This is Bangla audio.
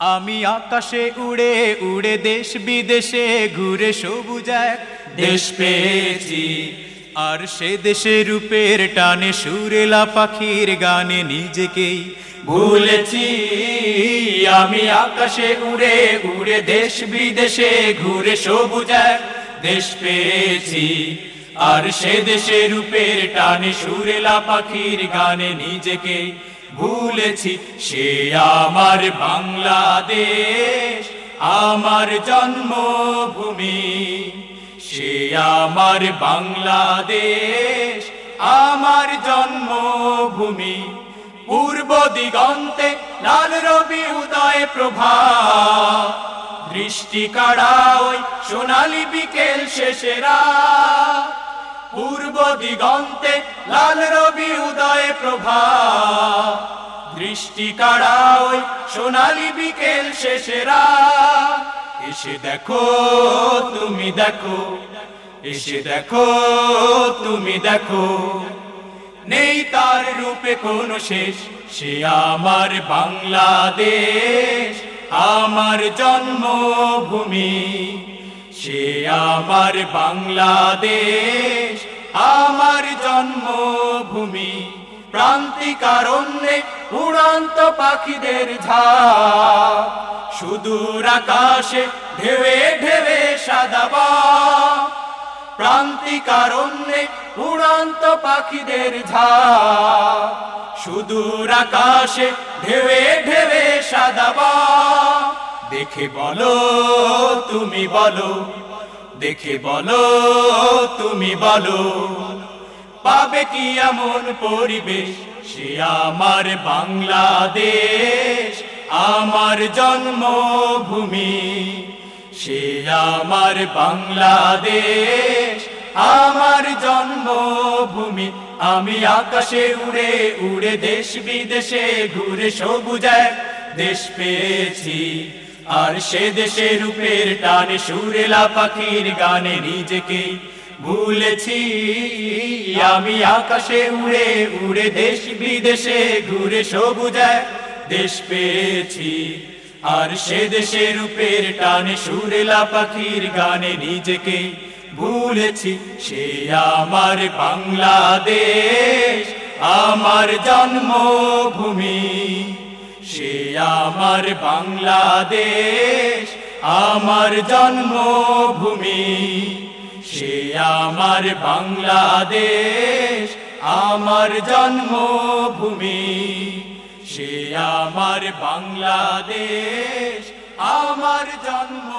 আমি আকাশে উড়ে উড়ে দেশ বিদেশে ঘুরে সবুজ এক দেশ পেয়েছি। আর সে দেশে রূপের টানে সুরেলা পাখির গানে নিজেকেই ভুলেছি। আমি আকাশে উড়ে উড়ে দেশ বিদেশে ঘুরে সবুজ এক দেশ পেয়েছি। আর সে দেশে রূপের টানে সুরেলা পাখির গানে নিজেকে ভুলেছি, সে আমার বাংলাদেশ, আমার জন্মভূমি। সে আমার বাংলাদেশ, আমার জন্মভূমি। পূর্ব দিগন্তে লাল রবি উদয় প্রভা। দৃষ্টি কাড়া ওই সোনালি বিকেল শেষেরা। পূর্ব দিগন্তে লাল রবি উদয় প্রভা। দৃষ্টি কাড়া ওই সোনালি বিকেল শেষেরা এসে দেখো, তুমি দেখো, এসে দেখো, তুমি দেখো। নেই তার রূপে কোনো শেষ, সে আমার বাংলাদেশ, আমার জন্মভূমি। সে আমার বাংলাদেশ, আমার জন্মভূমি। প্রান্তিকারণ্যে উড়ান্ত পাখিদের ঝাঁক। সুদূর আকাশে ঢেবে ঢেবে সাদাবা প্রান্তিকারণ্যে উড়ান্ত পাখিদের ঝাঁক। সুদূর আকাশে ঢেবে ঢেবে সাদাবা দেখে বলো, তুমি বলো। দেখে বলো, তুমি বলো। পাবে কি এমন পরিবেশ? সে আমার বাংলাদেশ, আমার জন্মভূমি। সে আমার বাংলাদেশ, আমার জন্মভূমি। আমি আকাশে উড়ে উড়ে দেশ বিদেশে ঘুরে সবুজ দেশ পেয়েছি। আর সে দেশে রূপের টানে সুরেলা পাখির গানে নিজেকে ভুলেছি। আমি আকাশে উড়ে উড়ে দেশ বিদেশে ঘুরে সবুজ দেশ পেয়েছি। আর সে দেশে রূপের টানে সুরেলা পাখির গানে নিজেকে ভুলেছি। সে আমার বাংলাদেশ, আমার জন্মভূমি। সে আমার বাংলাদেশ, আমার জন্মভূমি। সে আমার বাংলাদেশ, আমার জন্মভূমি। সে আমার বাংলাদেশ, আমার জন্ম